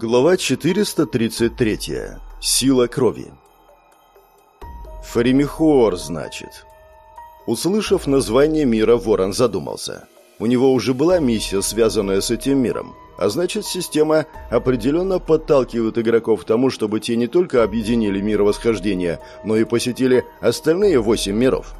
Глава 433. Сила крови. Фаремихор, значит. Услышав название мира, Ворон задумался. У него уже была миссия, связанная с этим миром. А значит, система определенно подталкивает игроков к тому, чтобы те не только объединили мир восхождения, но и посетили остальные восемь миров.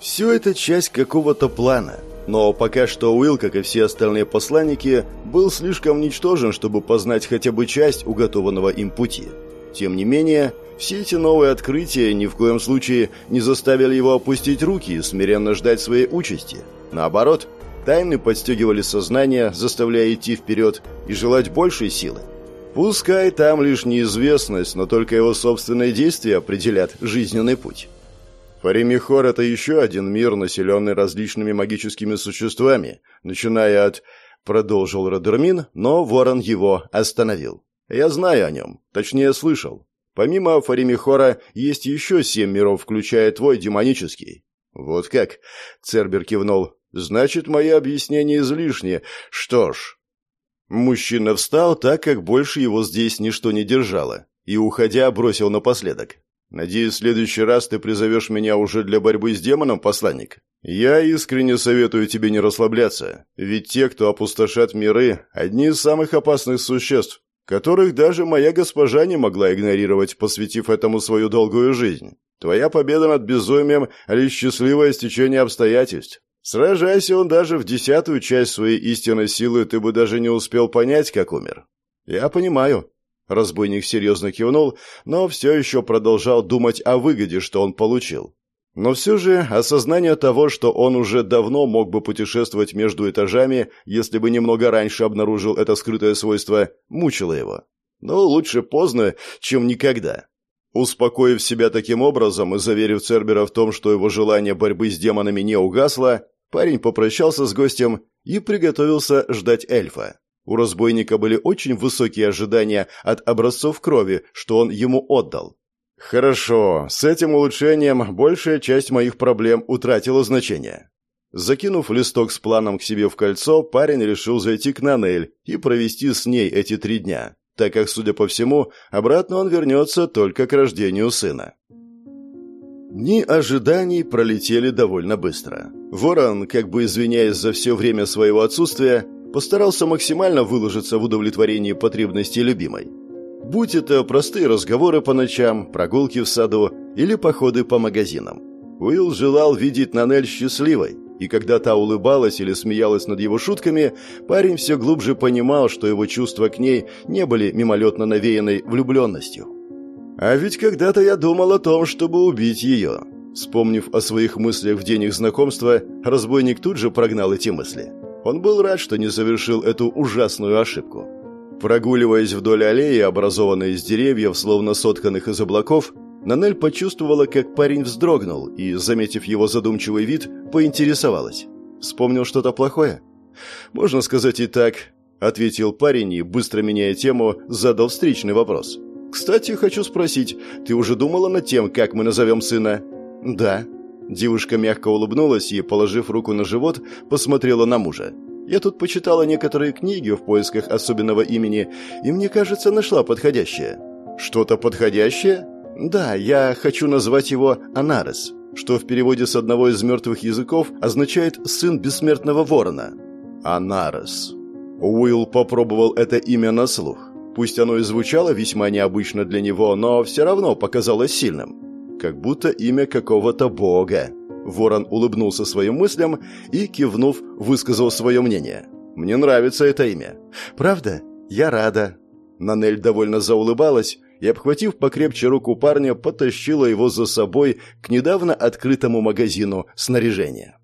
Все это часть какого-то плана – но пока что Уилл, как и все остальные посланники, был слишком ничтожен, чтобы познать хотя бы часть уготованного им пути. Тем не менее, все эти новые открытия ни в коем случае не заставили его опустить руки и смиренно ждать своей участи. Наоборот, тайны подстегивали сознание, заставляя идти вперед и желать большей силы. Пускай там лишь неизвестность, но только его собственные действия определят жизненный путь. Фаремихор — это еще один мир, населенный различными магическими существами, начиная от... Продолжил Родермин, но Ворон его остановил. Я знаю о нем, точнее слышал. Помимо Фаремихора есть еще семь миров, включая твой демонический. Вот как? Цербер кивнул. Значит, мои объяснения излишни. Что ж... Мужчина встал так, как больше его здесь ничто не держало, и, уходя, бросил напоследок. Надеюсь, в следующий раз ты призовешь меня уже для борьбы с демоном, посланник. Я искренне советую тебе не расслабляться, ведь те, кто опустошат миры, одни из самых опасных существ, которых даже моя госпожа не могла игнорировать, посвятив этому свою долгую жизнь. Твоя победа над безумием – лишь счастливое стечение обстоятельств. Сражайся он даже в десятую часть своей истинной силы, ты бы даже не успел понять, как умер. Я понимаю, Разбойник серьезно кивнул, но все еще продолжал думать о выгоде, что он получил. Но все же осознание того, что он уже давно мог бы путешествовать между этажами, если бы немного раньше обнаружил это скрытое свойство, мучило его. Но лучше поздно, чем никогда. Успокоив себя таким образом и заверив Цербера в том, что его желание борьбы с демонами не угасло, парень попрощался с гостем и приготовился ждать эльфа. У разбойника были очень высокие ожидания от образцов крови, что он ему отдал. Хорошо, с этим улучшением большая часть моих проблем утратила значение. Закинув листок с планом к себе в кольцо, парень решил зайти к Нанель и провести с ней эти три дня, так как, судя по всему, обратно он вернется только к рождению сына. Дни ожиданий пролетели довольно быстро. Ворон, как бы извиняясь за все время своего отсутствия, постарался максимально выложиться в удовлетворении потребностей любимой. Будь это простые разговоры по ночам, прогулки в саду или походы по магазинам. Уилл желал видеть Нанель счастливой, и когда та улыбалась или смеялась над его шутками, парень все глубже понимал, что его чувства к ней не были мимолетно навеянной влюбленностью. «А ведь когда-то я думал о том, чтобы убить ее». Вспомнив о своих мыслях в день их знакомства, разбойник тут же прогнал эти мысли. Он был рад, что не совершил эту ужасную ошибку. Прогуливаясь вдоль аллеи, образованной из деревьев, словно сотканных из облаков, Нанель почувствовала, как парень вздрогнул и, заметив его задумчивый вид, поинтересовалась. «Вспомнил что-то плохое?» «Можно сказать и так», — ответил парень и, быстро меняя тему, задал встречный вопрос. «Кстати, хочу спросить, ты уже думала над тем, как мы назовем сына?» «Да», Девушка мягко улыбнулась и, положив руку на живот, посмотрела на мужа. «Я тут почитала некоторые книги в поисках особенного имени, и мне кажется, нашла подходящее». «Что-то подходящее?» «Да, я хочу назвать его Анарес, что в переводе с одного из мертвых языков означает «сын бессмертного ворона». Анарес. Уилл попробовал это имя на слух. Пусть оно и звучало весьма необычно для него, но все равно показалось сильным как будто имя какого-то бога. Ворон улыбнулся своим мыслям и, кивнув, высказал свое мнение. «Мне нравится это имя». «Правда? Я рада». Нанель довольно заулыбалась и, обхватив покрепче руку парня, потащила его за собой к недавно открытому магазину снаряжения.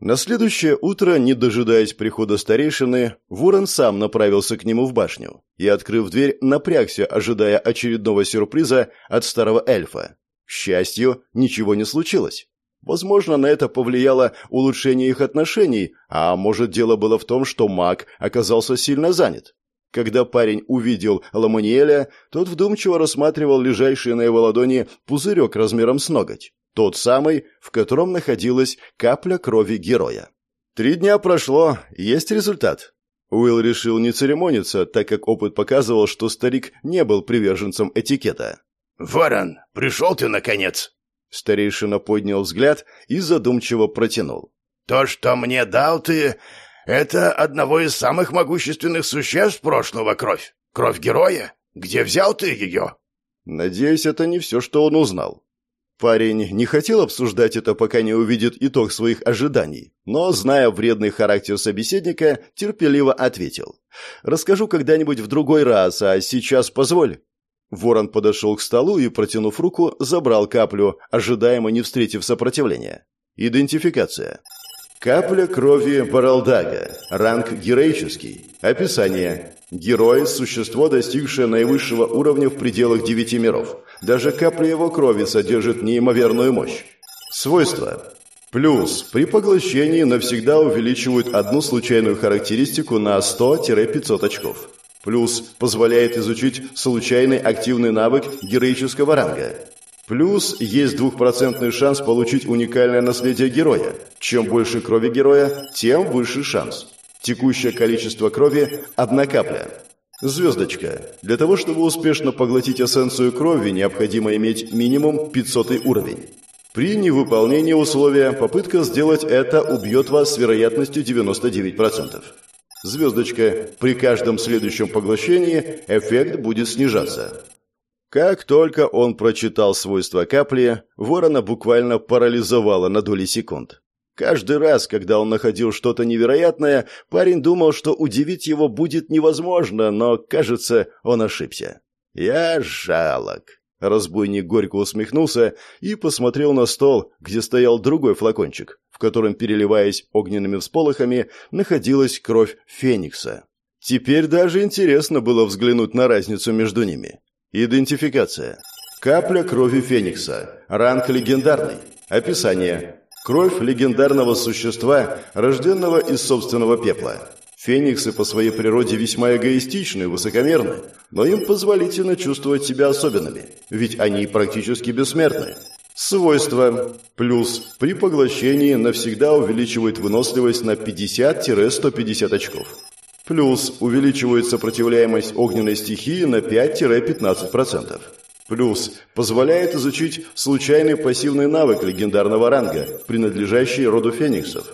На следующее утро, не дожидаясь прихода старейшины, Ворон сам направился к нему в башню и, открыв дверь, напрягся, ожидая очередного сюрприза от старого эльфа. К счастью, ничего не случилось. Возможно, на это повлияло улучшение их отношений, а может, дело было в том, что маг оказался сильно занят. Когда парень увидел Ламаниэля, тот вдумчиво рассматривал лежащий на его ладони пузырек размером с ноготь. Тот самый, в котором находилась капля крови героя. Три дня прошло, есть результат. Уилл решил не церемониться, так как опыт показывал, что старик не был приверженцем этикета. «Ворон, пришел ты, наконец!» Старейшина поднял взгляд и задумчиво протянул. «То, что мне дал ты, это одного из самых могущественных существ прошлого кровь. Кровь героя? Где взял ты ее?» Надеюсь, это не все, что он узнал. Парень не хотел обсуждать это, пока не увидит итог своих ожиданий, но, зная вредный характер собеседника, терпеливо ответил. «Расскажу когда-нибудь в другой раз, а сейчас позволь». Ворон подошел к столу и, протянув руку, забрал каплю, ожидаемо не встретив сопротивления. Идентификация. Капля крови Баралдага. Ранг героический. Описание. Герой – существо, достигшее наивысшего уровня в пределах девяти миров. Даже капля его крови содержит неимоверную мощь. Свойства. Плюс. При поглощении навсегда увеличивают одну случайную характеристику на 100-500 очков. Плюс. Позволяет изучить случайный активный навык героического ранга. Плюс есть двухпроцентный шанс получить уникальное наследие героя. Чем больше крови героя, тем выше шанс. Текущее количество крови – одна капля. Звездочка. Для того, чтобы успешно поглотить эссенцию крови, необходимо иметь минимум 500 уровень. При невыполнении условия попытка сделать это убьет вас с вероятностью 99%. Звездочка. При каждом следующем поглощении эффект будет снижаться. Как только он прочитал свойства капли, ворона буквально парализовало на доли секунд. Каждый раз, когда он находил что-то невероятное, парень думал, что удивить его будет невозможно, но, кажется, он ошибся. «Я жалок». Разбойник горько усмехнулся и посмотрел на стол, где стоял другой флакончик, в котором, переливаясь огненными всполохами, находилась кровь Феникса. Теперь даже интересно было взглянуть на разницу между ними. Идентификация. Капля крови Феникса. Ранг легендарный. Описание. Кровь легендарного существа, рожденного из собственного пепла. Фениксы по своей природе весьма эгоистичны и высокомерны, но им позволительно чувствовать себя особенными, ведь они практически бессмертны. Свойства. Плюс. При поглощении навсегда увеличивает выносливость на 50-150 очков. Плюс. Увеличивает сопротивляемость огненной стихии на 5-15%. Плюс позволяет изучить случайный пассивный навык легендарного ранга, принадлежащий роду фениксов.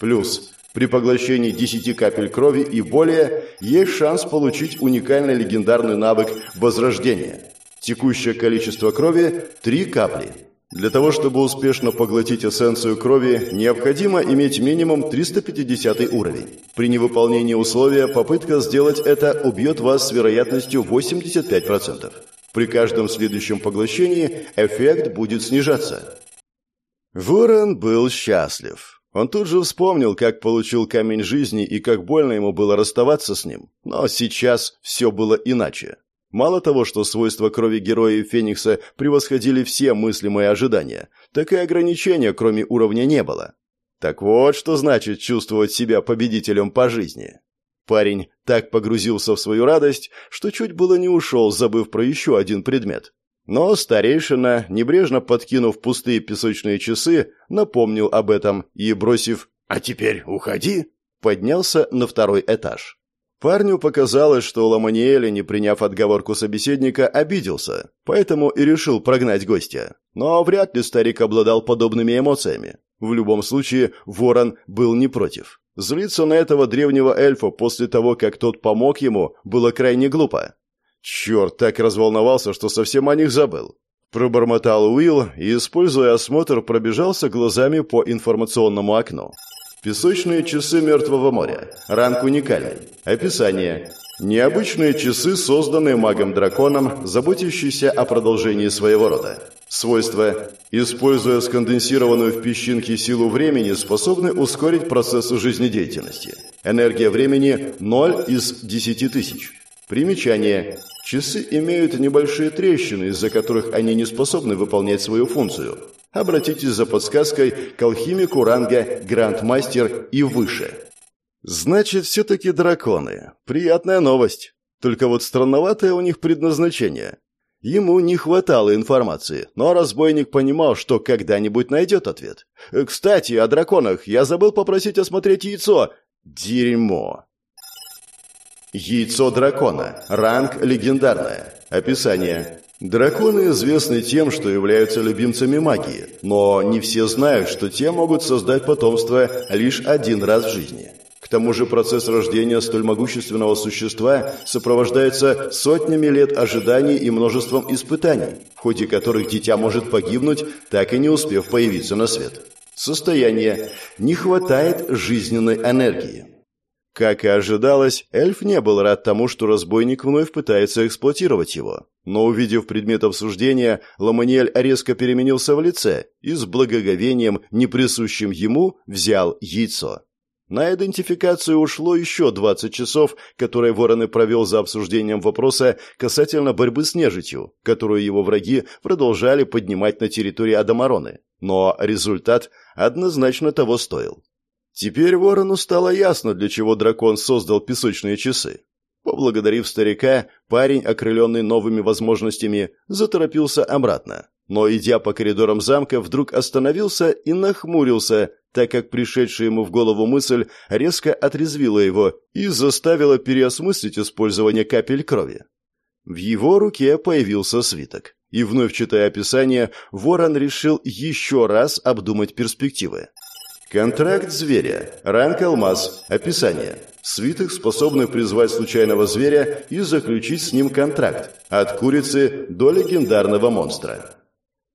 Плюс при поглощении 10 капель крови и более есть шанс получить уникальный легендарный навык возрождения. Текущее количество крови – 3 капли. Для того, чтобы успешно поглотить эссенцию крови, необходимо иметь минимум 350 уровень. При невыполнении условия попытка сделать это убьет вас с вероятностью 85%. При каждом следующем поглощении эффект будет снижаться. Ворон был счастлив. Он тут же вспомнил, как получил камень жизни и как больно ему было расставаться с ним. Но сейчас все было иначе. Мало того, что свойства крови героя и Феникса превосходили все мыслимые ожидания, так и ограничения, кроме уровня, не было. Так вот, что значит чувствовать себя победителем по жизни. Парень так погрузился в свою радость, что чуть было не ушел, забыв про еще один предмет. Но старейшина, небрежно подкинув пустые песочные часы, напомнил об этом и, бросив «А теперь уходи», поднялся на второй этаж. Парню показалось, что Ламаниэль, не приняв отговорку собеседника, обиделся, поэтому и решил прогнать гостя. Но вряд ли старик обладал подобными эмоциями. В любом случае, Ворон был не против. Злиться на этого древнего эльфа после того, как тот помог ему, было крайне глупо. Черт, так разволновался, что совсем о них забыл. Пробормотал Уилл и, используя осмотр, пробежался глазами по информационному окну. Песочные часы Мертвого моря. Ранг уникальный. Описание. Необычные часы, созданные магом-драконом, заботящиеся о продолжении своего рода. Свойства. Используя сконденсированную в песчинке силу времени, способны ускорить процессы жизнедеятельности. Энергия времени – 0 из 10 тысяч. Примечание. Часы имеют небольшие трещины, из-за которых они не способны выполнять свою функцию. Обратитесь за подсказкой к алхимику ранга Грандмастер и выше. Значит, все-таки драконы. Приятная новость. Только вот странноватое у них предназначение. Ему не хватало информации, но разбойник понимал, что когда-нибудь найдет ответ. «Кстати, о драконах. Я забыл попросить осмотреть яйцо. Дерьмо!» Яйцо дракона. Ранг легендарное. Описание. Драконы известны тем, что являются любимцами магии, но не все знают, что те могут создать потомство лишь один раз в жизни. К тому же процесс рождения столь могущественного существа сопровождается сотнями лет ожиданий и множеством испытаний, в ходе которых дитя может погибнуть, так и не успев появиться на свет. Состояние. Не хватает жизненной энергии. Как и ожидалось, эльф не был рад тому, что разбойник вновь пытается эксплуатировать его. Но увидев предмет обсуждения, Ламаниэль резко переменился в лице и с благоговением, неприсущим ему, взял яйцо. На идентификацию ушло еще 20 часов, которые Вороны провел за обсуждением вопроса касательно борьбы с нежитью, которую его враги продолжали поднимать на территории Адамароны. Но результат однозначно того стоил. Теперь Ворону стало ясно, для чего дракон создал песочные часы. Поблагодарив старика, парень, окрыленный новыми возможностями, заторопился обратно. Но, идя по коридорам замка, вдруг остановился и нахмурился, так как пришедшая ему в голову мысль резко отрезвила его и заставила переосмыслить использование капель крови. В его руке появился свиток. И вновь читая описание, Ворон решил еще раз обдумать перспективы. Контракт зверя. Ранг алмаз. Описание. Свиток, способный призвать случайного зверя и заключить с ним контракт. От курицы до легендарного монстра.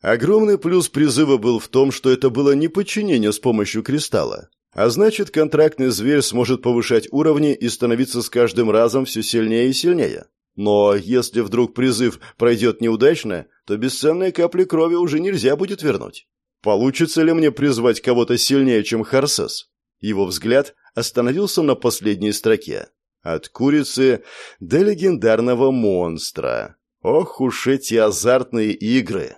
Огромный плюс призыва был в том, что это было не подчинение с помощью кристалла. А значит, контрактный зверь сможет повышать уровни и становиться с каждым разом все сильнее и сильнее. Но если вдруг призыв пройдет неудачно, то бесценные капли крови уже нельзя будет вернуть. Получится ли мне призвать кого-то сильнее, чем Харсес? Его взгляд остановился на последней строке. От курицы до легендарного монстра. Ох уж эти азартные игры!